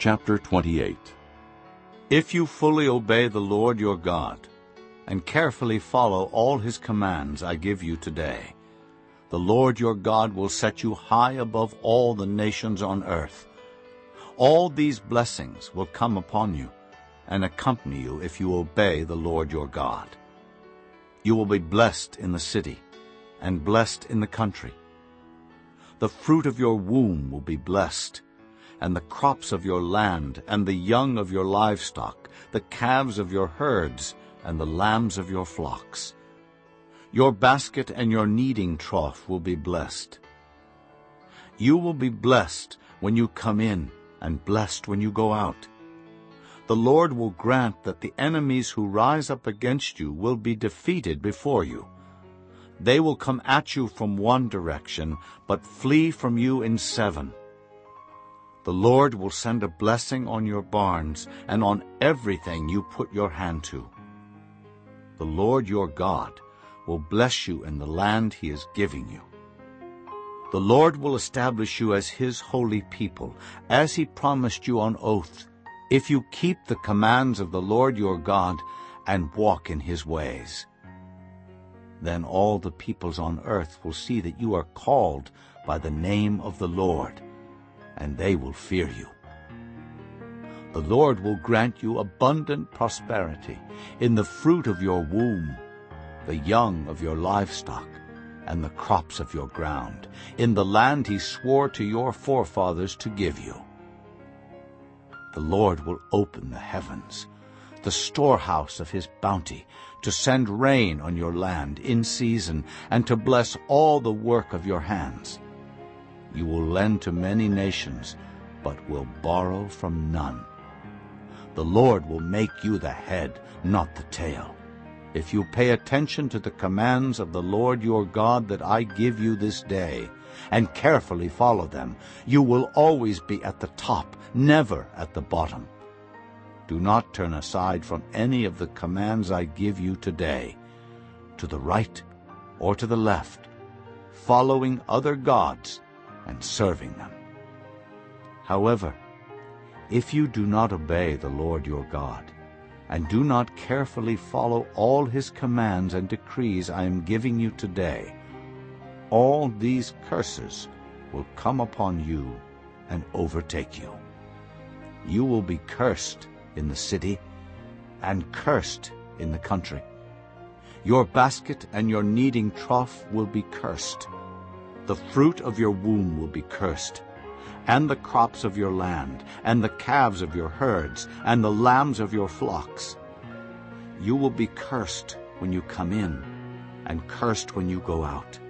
Chapter 28 If you fully obey the Lord your God, and carefully follow all his commands I give you today, the Lord your God will set you high above all the nations on earth. All these blessings will come upon you and accompany you if you obey the Lord your God. You will be blessed in the city and blessed in the country. The fruit of your womb will be blessed, and the crops of your land, and the young of your livestock, the calves of your herds, and the lambs of your flocks. Your basket and your kneading trough will be blessed. You will be blessed when you come in, and blessed when you go out. The Lord will grant that the enemies who rise up against you will be defeated before you. They will come at you from one direction, but flee from you in seven. The Lord will send a blessing on your barns and on everything you put your hand to. The Lord your God will bless you in the land he is giving you. The Lord will establish you as his holy people, as he promised you on oath, if you keep the commands of the Lord your God and walk in his ways. Then all the peoples on earth will see that you are called by the name of the Lord, and they will fear you. The Lord will grant you abundant prosperity in the fruit of your womb, the young of your livestock, and the crops of your ground, in the land he swore to your forefathers to give you. The Lord will open the heavens, the storehouse of his bounty, to send rain on your land in season, and to bless all the work of your hands. You will lend to many nations, but will borrow from none. The Lord will make you the head, not the tail. If you pay attention to the commands of the Lord your God that I give you this day, and carefully follow them, you will always be at the top, never at the bottom. Do not turn aside from any of the commands I give you today, to the right or to the left, following other gods and serving them. However, if you do not obey the Lord your God, and do not carefully follow all his commands and decrees I am giving you today, all these curses will come upon you and overtake you. You will be cursed in the city and cursed in the country. Your basket and your kneading trough will be cursed. The fruit of your womb will be cursed, and the crops of your land, and the calves of your herds, and the lambs of your flocks. You will be cursed when you come in, and cursed when you go out.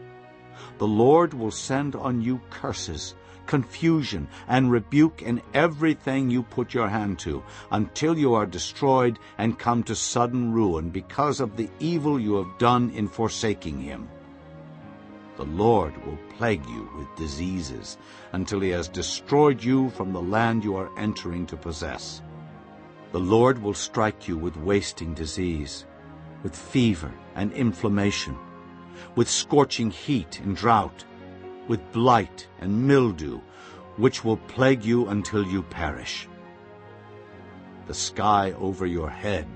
The Lord will send on you curses, confusion, and rebuke in everything you put your hand to, until you are destroyed and come to sudden ruin because of the evil you have done in forsaking him. The Lord will plague you with diseases until he has destroyed you from the land you are entering to possess. The Lord will strike you with wasting disease, with fever and inflammation, with scorching heat and drought, with blight and mildew, which will plague you until you perish. The sky over your head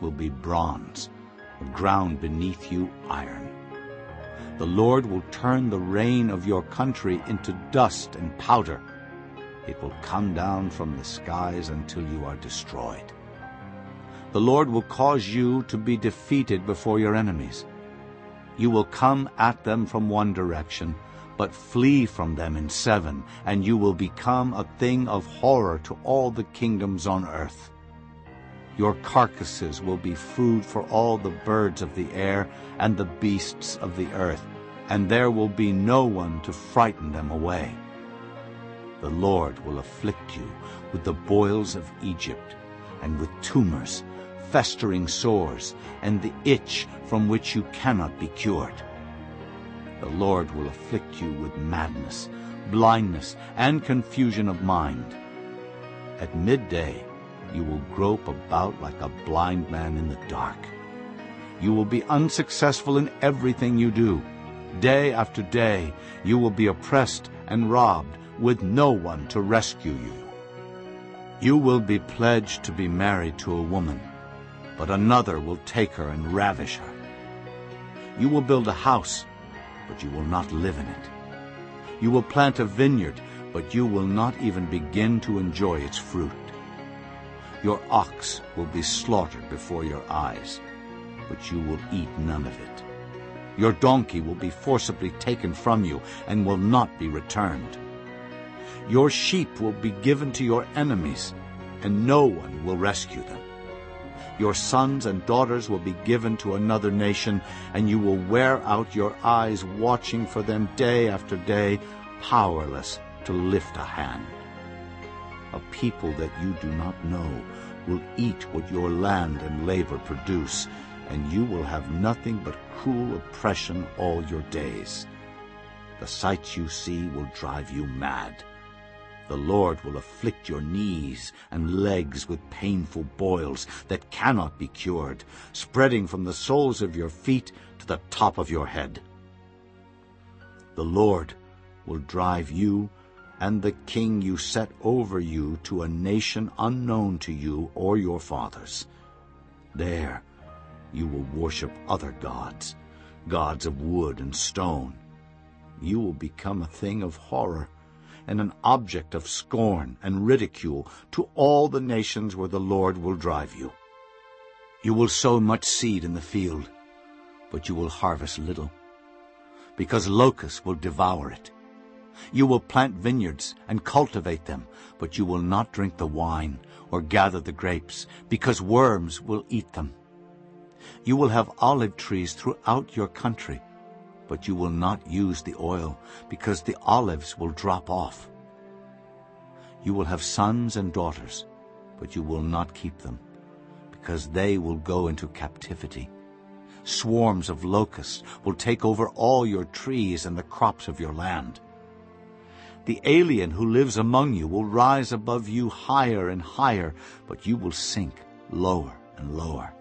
will be bronze, the ground beneath you iron. The Lord will turn the rain of your country into dust and powder. It will come down from the skies until you are destroyed. The Lord will cause you to be defeated before your enemies. You will come at them from one direction, but flee from them in seven, and you will become a thing of horror to all the kingdoms on earth. Your carcasses will be food for all the birds of the air and the beasts of the earth, and there will be no one to frighten them away. The Lord will afflict you with the boils of Egypt, and with tumors, festering sores, and the itch from which you cannot be cured. The Lord will afflict you with madness, blindness, and confusion of mind. At midday you will grope about like a blind man in the dark. You will be unsuccessful in everything you do. Day after day you will be oppressed and robbed with no one to rescue you. You will be pledged to be married to a woman, but another will take her and ravish her. You will build a house, but you will not live in it. You will plant a vineyard, but you will not even begin to enjoy its fruit. Your ox will be slaughtered before your eyes, but you will eat none of it. Your donkey will be forcibly taken from you and will not be returned. Your sheep will be given to your enemies, and no one will rescue them. Your sons and daughters will be given to another nation, and you will wear out your eyes watching for them day after day, powerless to lift a hand. A people that you do not know will eat what your land and labor produce, and you will have nothing but cruel oppression all your days. The sights you see will drive you mad. The Lord will afflict your knees and legs with painful boils that cannot be cured, spreading from the soles of your feet to the top of your head. The Lord will drive you and the king you set over you to a nation unknown to you or your fathers. There you will worship other gods, gods of wood and stone. You will become a thing of horror and an object of scorn and ridicule to all the nations where the Lord will drive you. You will sow much seed in the field, but you will harvest little, because locusts will devour it. You will plant vineyards and cultivate them, but you will not drink the wine or gather the grapes, because worms will eat them. You will have olive trees throughout your country, but you will not use the oil, because the olives will drop off. You will have sons and daughters, but you will not keep them, because they will go into captivity. Swarms of locusts will take over all your trees and the crops of your land. The alien who lives among you will rise above you higher and higher, but you will sink lower and lower.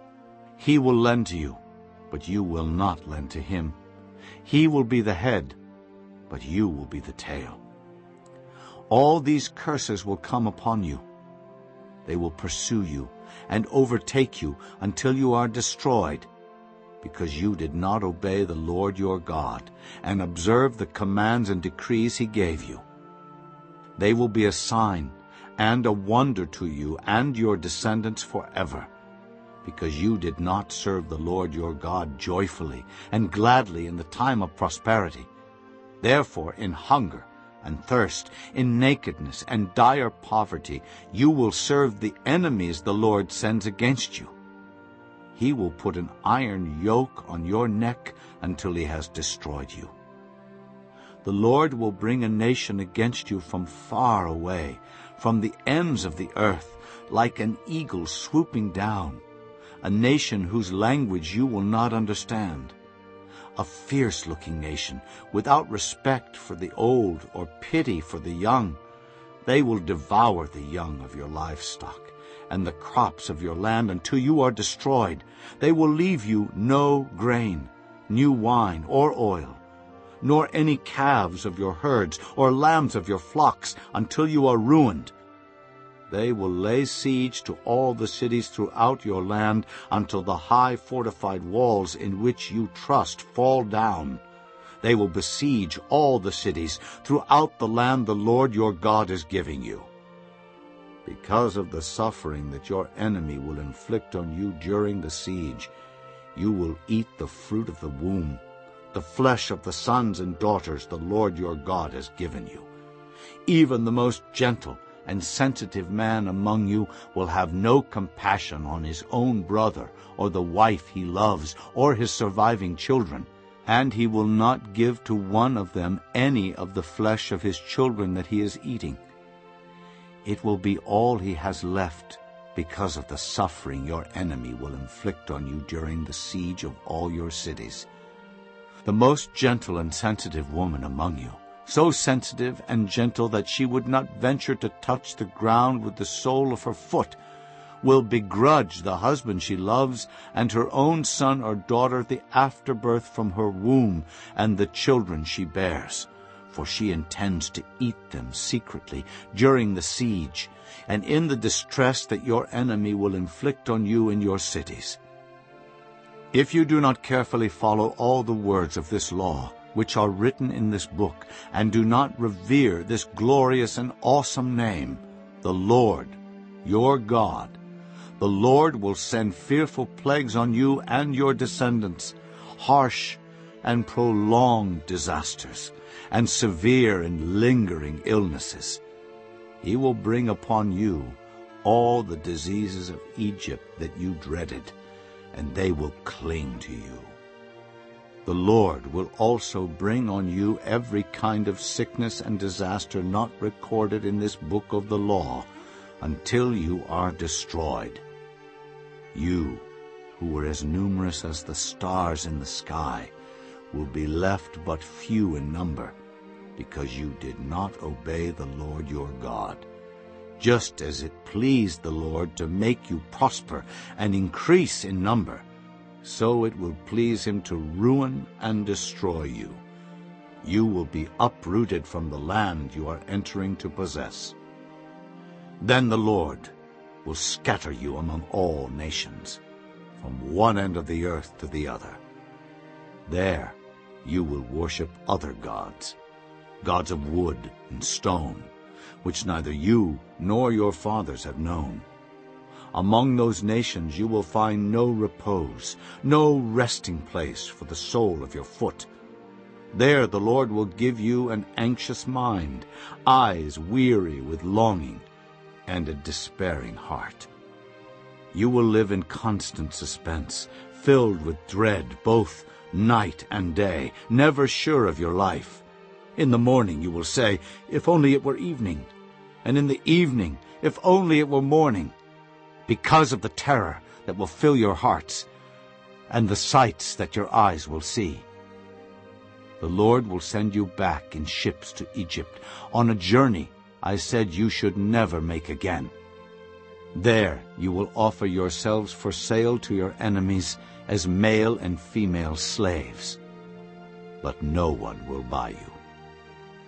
He will lend to you, but you will not lend to him. He will be the head, but you will be the tail. All these curses will come upon you. They will pursue you and overtake you until you are destroyed, because you did not obey the Lord your God and observe the commands and decrees he gave you. They will be a sign and a wonder to you and your descendants forever, because you did not serve the Lord your God joyfully and gladly in the time of prosperity. Therefore, in hunger and thirst, in nakedness and dire poverty, you will serve the enemies the Lord sends against you. He will put an iron yoke on your neck until he has destroyed you. The Lord will bring a nation against you from far away, from the ends of the earth, like an eagle swooping down, a nation whose language you will not understand, a fierce-looking nation, without respect for the old or pity for the young. They will devour the young of your livestock and the crops of your land until you are destroyed. They will leave you no grain, new wine, or oil nor any calves of your herds or lambs of your flocks until you are ruined. They will lay siege to all the cities throughout your land until the high fortified walls in which you trust fall down. They will besiege all the cities throughout the land the Lord your God is giving you. Because of the suffering that your enemy will inflict on you during the siege, you will eat the fruit of the womb the flesh of the sons and daughters the Lord your God has given you. Even the most gentle and sensitive man among you will have no compassion on his own brother or the wife he loves or his surviving children, and he will not give to one of them any of the flesh of his children that he is eating. It will be all he has left because of the suffering your enemy will inflict on you during the siege of all your cities the most gentle and sensitive woman among you, so sensitive and gentle that she would not venture to touch the ground with the sole of her foot, will begrudge the husband she loves and her own son or daughter the afterbirth from her womb and the children she bears. for she intends to eat them secretly during the siege and in the distress that your enemy will inflict on you in your cities. If you do not carefully follow all the words of this law, which are written in this book, and do not revere this glorious and awesome name, the Lord, your God, the Lord will send fearful plagues on you and your descendants, harsh and prolonged disasters, and severe and lingering illnesses. He will bring upon you all the diseases of Egypt that you dreaded, and they will cling to you. The Lord will also bring on you every kind of sickness and disaster not recorded in this book of the law until you are destroyed. You, who were as numerous as the stars in the sky, will be left but few in number, because you did not obey the Lord your God. Just as it pleased the Lord to make you prosper and increase in number, so it will please him to ruin and destroy you. You will be uprooted from the land you are entering to possess. Then the Lord will scatter you among all nations, from one end of the earth to the other. There you will worship other gods, gods of wood and stone, which neither you nor your fathers have known. Among those nations you will find no repose, no resting place for the sole of your foot. There the Lord will give you an anxious mind, eyes weary with longing, and a despairing heart. You will live in constant suspense, filled with dread both night and day, never sure of your life. In the morning you will say, If only it were evening, and in the evening, if only it were morning because of the terror that will fill your hearts and the sights that your eyes will see. The Lord will send you back in ships to Egypt on a journey I said you should never make again. There you will offer yourselves for sale to your enemies as male and female slaves. But no one will buy you.